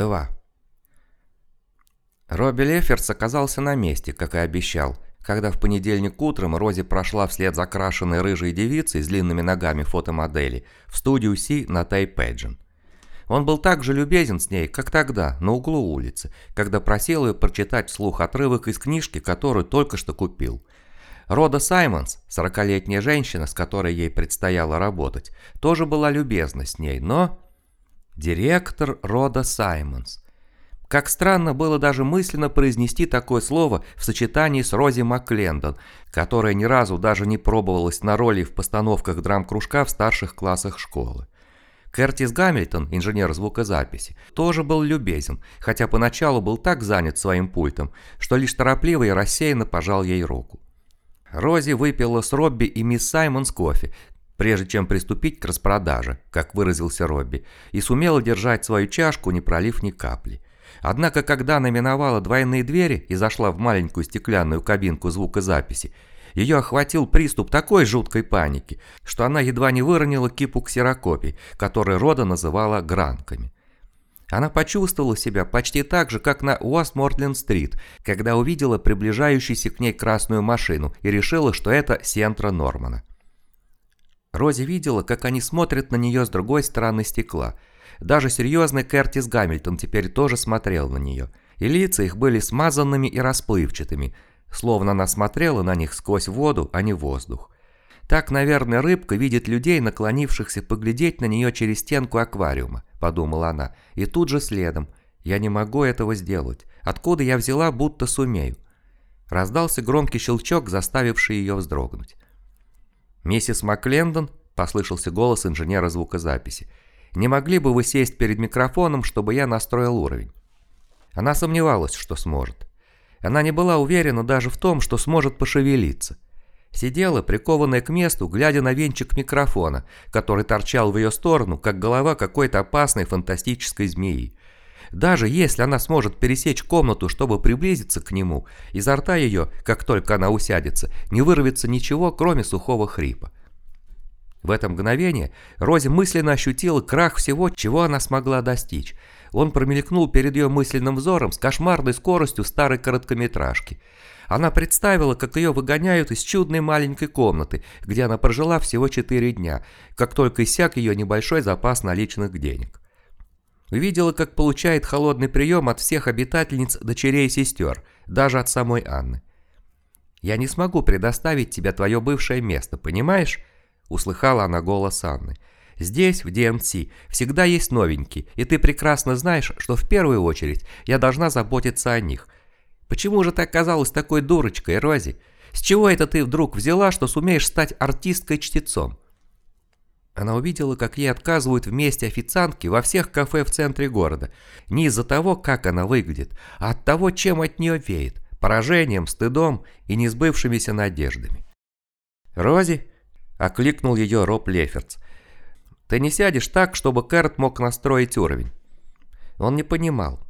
2. Робби Леферс оказался на месте, как и обещал, когда в понедельник утром Рози прошла вслед за крашенной рыжей девицей с длинными ногами фотомодели в студию Си на Тайпэджин. Он был так же любезен с ней, как тогда, на углу улицы, когда просил ее прочитать вслух отрывок из книжки, которую только что купил. Рода Саймонс, сорокалетняя женщина, с которой ей предстояло работать, тоже была любезна с ней, но... Директор Рода Саймонс. Как странно было даже мысленно произнести такое слово в сочетании с Рози Маклендон, которая ни разу даже не пробовалась на роли в постановках драм-кружка в старших классах школы. Кертис Гамильтон, инженер звукозаписи, тоже был любезен, хотя поначалу был так занят своим пультом, что лишь торопливо и рассеянно пожал ей руку. Рози выпила с Робби и мисс Саймонс кофе, прежде чем приступить к распродаже, как выразился Робби, и сумела держать свою чашку, не пролив ни капли. Однако, когда она миновала двойные двери и зашла в маленькую стеклянную кабинку звукозаписи, ее охватил приступ такой жуткой паники, что она едва не выронила кипу ксерокопий, которые Рода называла гранками. Она почувствовала себя почти так же, как на Уэстмортленд-стрит, когда увидела приближающуюся к ней красную машину и решила, что это Сентра Нормана. Рози видела, как они смотрят на нее с другой стороны стекла. Даже серьезный Кертис Гамильтон теперь тоже смотрел на нее. И лица их были смазанными и расплывчатыми, словно она смотрела на них сквозь воду, а не воздух. Так, наверное, рыбка видит людей, наклонившихся поглядеть на нее через стенку аквариума, подумала она, и тут же следом. Я не могу этого сделать. Откуда я взяла, будто сумею? Раздался громкий щелчок, заставивший ее вздрогнуть. «Миссис Маклендон», – послышался голос инженера звукозаписи, – «не могли бы вы сесть перед микрофоном, чтобы я настроил уровень?» Она сомневалась, что сможет. Она не была уверена даже в том, что сможет пошевелиться. Сидела, прикованная к месту, глядя на венчик микрофона, который торчал в ее сторону, как голова какой-то опасной фантастической змеи. Даже если она сможет пересечь комнату, чтобы приблизиться к нему, изо рта ее, как только она усядется, не вырвется ничего, кроме сухого хрипа. В это мгновение Рози мысленно ощутила крах всего, чего она смогла достичь. Он промелькнул перед ее мысленным взором с кошмарной скоростью старой короткометражки. Она представила, как ее выгоняют из чудной маленькой комнаты, где она прожила всего четыре дня, как только иссяк ее небольшой запас наличных денег. Увидела, как получает холодный прием от всех обитательниц дочерей и сестер, даже от самой Анны. «Я не смогу предоставить тебе твое бывшее место, понимаешь?» Услыхала она голос Анны. «Здесь, в ДМЦ, всегда есть новенькие, и ты прекрасно знаешь, что в первую очередь я должна заботиться о них. Почему же ты оказалась такой дурочкой, Рози? С чего это ты вдруг взяла, что сумеешь стать артисткой-чтецом?» Она увидела, как ей отказывают вместе официантки во всех кафе в центре города. Не из-за того, как она выглядит, а от того, чем от нее веет. Поражением, стыдом и несбывшимися надеждами. «Рози?» – окликнул ее Роб Леферц. «Ты не сядешь так, чтобы Кэрт мог настроить уровень?» Он не понимал.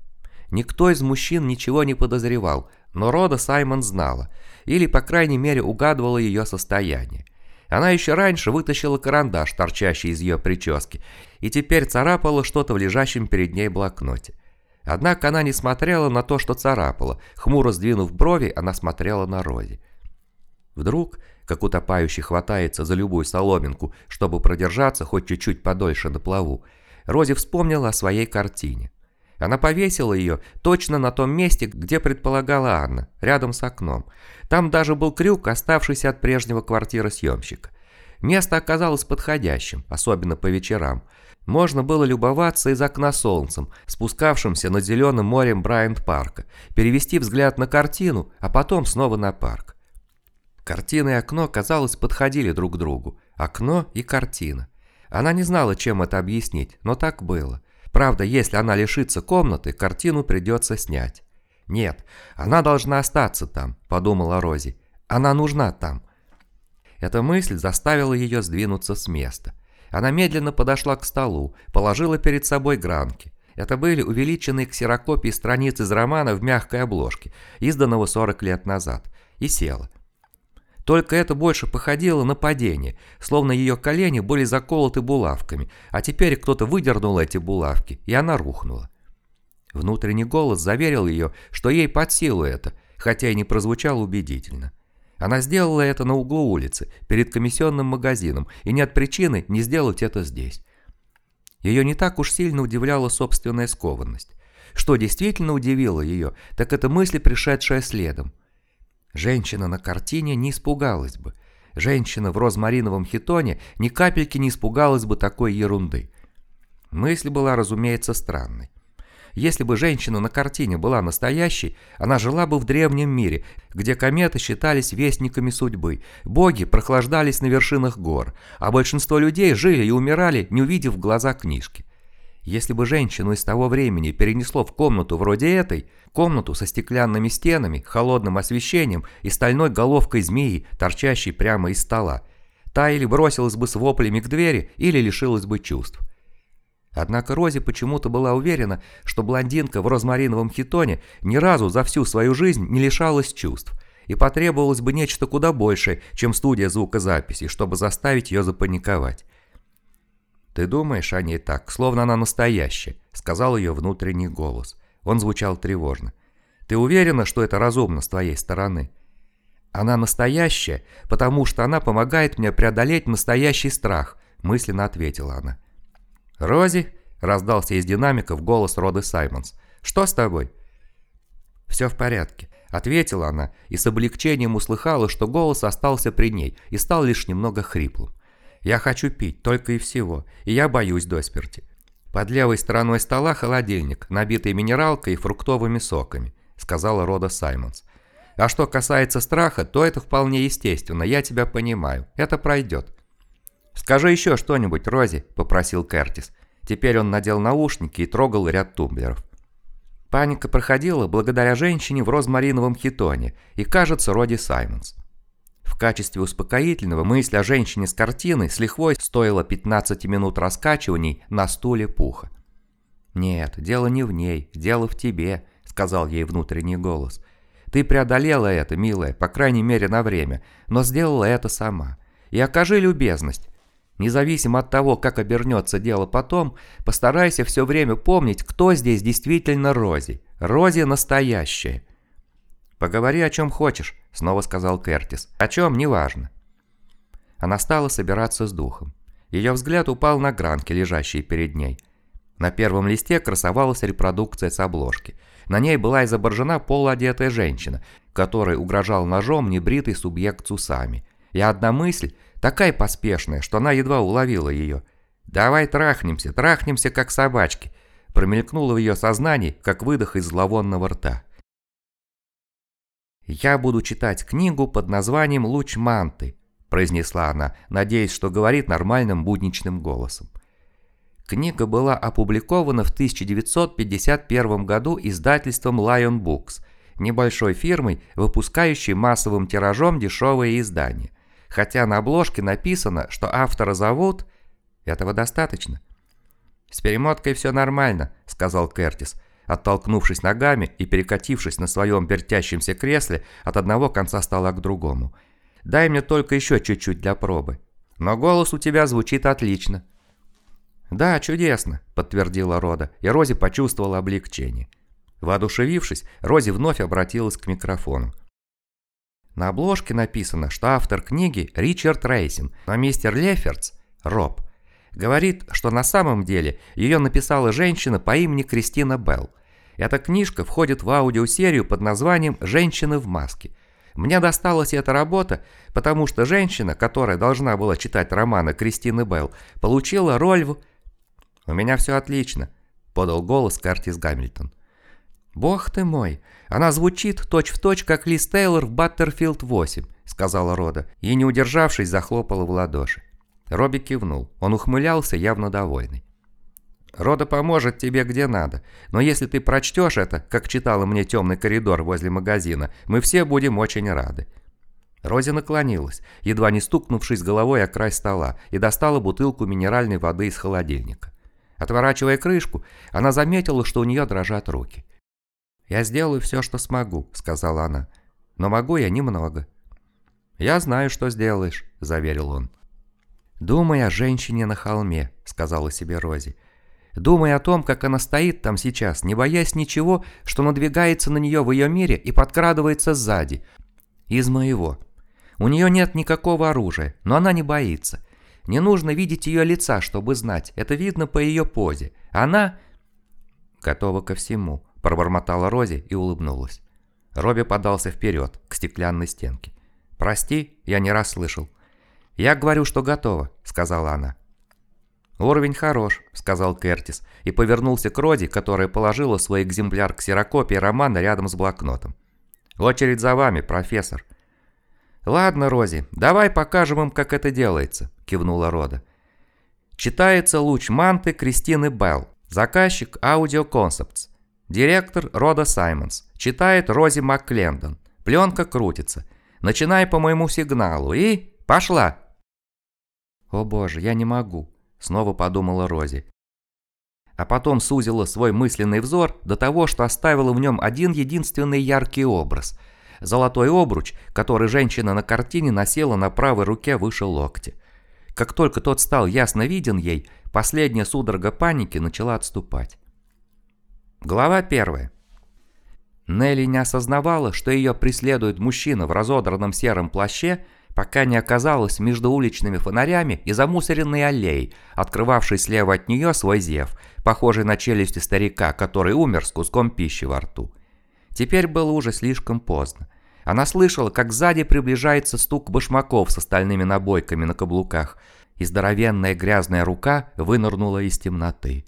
Никто из мужчин ничего не подозревал, но Рода Саймон знала, или, по крайней мере, угадывала ее состояние. Она еще раньше вытащила карандаш, торчащий из ее прически, и теперь царапала что-то в лежащем перед ней блокноте. Однако она не смотрела на то, что царапала. Хмуро сдвинув брови, она смотрела на Рози. Вдруг, как утопающий хватается за любую соломинку, чтобы продержаться хоть чуть-чуть подольше на плаву, Рози вспомнила о своей картине. Она повесила ее точно на том месте, где предполагала Анна, рядом с окном. Там даже был крюк, оставшийся от прежнего квартиры съемщика. Место оказалось подходящим, особенно по вечерам. Можно было любоваться из окна солнцем, спускавшимся над зеленым морем Брайант-парка, перевести взгляд на картину, а потом снова на парк. Картина и окно, казалось, подходили друг к другу. Окно и картина. Она не знала, чем это объяснить, но так было. Правда, если она лишится комнаты, картину придется снять. «Нет, она должна остаться там», – подумала Рози. «Она нужна там». Эта мысль заставила ее сдвинуться с места. Она медленно подошла к столу, положила перед собой гранки. Это были увеличенные ксерокопии страниц из романа в мягкой обложке, изданного 40 лет назад, и села. Только это больше походило на падение, словно ее колени были заколоты булавками, а теперь кто-то выдернул эти булавки, и она рухнула. Внутренний голос заверил ее, что ей под силу это, хотя и не прозвучал убедительно. Она сделала это на углу улицы, перед комиссионным магазином, и нет причины не сделать это здесь. Ее не так уж сильно удивляла собственная скованность. Что действительно удивило ее, так это мысли, пришедшая следом. Женщина на картине не испугалась бы. Женщина в розмариновом хитоне ни капельки не испугалась бы такой ерунды. Мысль была, разумеется, странной. Если бы женщина на картине была настоящей, она жила бы в древнем мире, где кометы считались вестниками судьбы, боги прохлаждались на вершинах гор, а большинство людей жили и умирали, не увидев глаза книжки. Если бы женщину из того времени перенесло в комнату вроде этой, комнату со стеклянными стенами, холодным освещением и стальной головкой змеи, торчащей прямо из стола, та или бросилась бы с воплями к двери, или лишилась бы чувств. Однако Рози почему-то была уверена, что блондинка в розмариновом хитоне ни разу за всю свою жизнь не лишалась чувств, и потребовалось бы нечто куда большее, чем студия звукозаписи, чтобы заставить ее запаниковать. «Ты думаешь о ней так, словно она настоящая», — сказал ее внутренний голос. Он звучал тревожно. «Ты уверена, что это разумно с твоей стороны?» «Она настоящая, потому что она помогает мне преодолеть настоящий страх», — мысленно ответила она. «Рози?» – раздался из динамиков голос Роды Саймонс. «Что с тобой?» «Все в порядке», – ответила она и с облегчением услыхала, что голос остался при ней и стал лишь немного хриплым. «Я хочу пить, только и всего, и я боюсь до смерти. Под левой стороной стола холодильник, набитый минералкой и фруктовыми соками», – сказала Рода Саймонс. «А что касается страха, то это вполне естественно, я тебя понимаю, это пройдет». «Скажи еще что-нибудь, Рози», – попросил Кертис. Теперь он надел наушники и трогал ряд тумблеров. Паника проходила благодаря женщине в розмариновом хитоне и, кажется, Роди Саймонс. В качестве успокоительного мысль о женщине с картиной с лихвой стоила 15 минут раскачиваний на стуле пуха. «Нет, дело не в ней, дело в тебе», — сказал ей внутренний голос. «Ты преодолела это, милая, по крайней мере на время, но сделала это сама. И окажи любезность, Независимо от того, как обернется дело потом, постарайся все время помнить, кто здесь действительно Рози. Рози настоящая. «Поговори о чем хочешь», — снова сказал Кертис. «О чем, неважно». Она стала собираться с духом. Ее взгляд упал на гранки, лежащие перед ней. На первом листе красовалась репродукция с обложки. На ней была изображена полуодетая женщина, которой угрожал ножом небритый субъект с усами. И одна мысль — Такая поспешная, что она едва уловила ее. «Давай трахнемся, трахнемся, как собачки», промелькнуло в ее сознании, как выдох из зловонного рта. «Я буду читать книгу под названием «Луч манты», произнесла она, надеясь, что говорит нормальным будничным голосом. Книга была опубликована в 1951 году издательством Lion Books, небольшой фирмой, выпускающей массовым тиражом дешевые издания. Хотя на обложке написано, что автора зовут... Этого достаточно. «С перемоткой все нормально», — сказал Кертис, оттолкнувшись ногами и перекатившись на своем вертящемся кресле от одного конца стола к другому. «Дай мне только еще чуть-чуть для пробы. Но голос у тебя звучит отлично». «Да, чудесно», — подтвердила Рода, и Рози почувствовала облегчение. Воодушевившись, Рози вновь обратилась к микрофону. На обложке написано, что автор книги Ричард Рейсин, но мистер Леферц, Роб, говорит, что на самом деле ее написала женщина по имени Кристина Белл. Эта книжка входит в аудиосерию под названием «Женщины в маске». Мне досталась эта работа, потому что женщина, которая должна была читать романы Кристины Белл, получила роль в... «У меня все отлично», — подал голос Картис Гамильтон. «Бог ты мой, она звучит точь-в-точь, точь, как Лиз Тейлор в «Баттерфилд 8», — сказала Рода, и, не удержавшись, захлопала в ладоши. Робби кивнул, он ухмылялся, явно довольный. «Рода поможет тебе где надо, но если ты прочтешь это, как читала мне темный коридор возле магазина, мы все будем очень рады». Рози наклонилась, едва не стукнувшись головой о край стола, и достала бутылку минеральной воды из холодильника. Отворачивая крышку, она заметила, что у нее дрожат руки. «Я сделаю все, что смогу», — сказала она. «Но могу я немного». «Я знаю, что сделаешь», — заверил он. «Думай о женщине на холме», — сказала себе Рози. Думая о том, как она стоит там сейчас, не боясь ничего, что надвигается на нее в ее мире и подкрадывается сзади. Из моего. У нее нет никакого оружия, но она не боится. Не нужно видеть ее лица, чтобы знать, это видно по ее позе. Она... Готова ко всему, пробормотала Рози и улыбнулась. Робби подался вперед, к стеклянной стенке. «Прости, я не раз слышал». «Я говорю, что готова», — сказала она. «Уровень хорош», — сказал Кертис, и повернулся к Роди, которая положила свой экземпляр ксерокопии романа рядом с блокнотом. «Очередь за вами, профессор». «Ладно, Рози, давай покажем им, как это делается», — кивнула Рода. Читается луч манты Кристины Белл, заказчик Audio Concepts. Директор Рода Саймонс. Читает Рози МакКлендон. Пленка крутится. Начинай по моему сигналу и... Пошла! «О боже, я не могу», снова подумала Рози. А потом сузила свой мысленный взор до того, что оставила в нем один единственный яркий образ. Золотой обруч, который женщина на картине носила на правой руке выше локтя. Как только тот стал ясно виден ей, последняя судорога паники начала отступать. Глава первая. Нелли не осознавала, что ее преследует мужчина в разодранном сером плаще, пока не оказалась между уличными фонарями и замусоренной аллеей, открывавшей слева от нее свой зев, похожий на челюсти старика, который умер с куском пищи во рту. Теперь было уже слишком поздно. Она слышала, как сзади приближается стук башмаков с остальными набойками на каблуках, и здоровенная грязная рука вынырнула из темноты.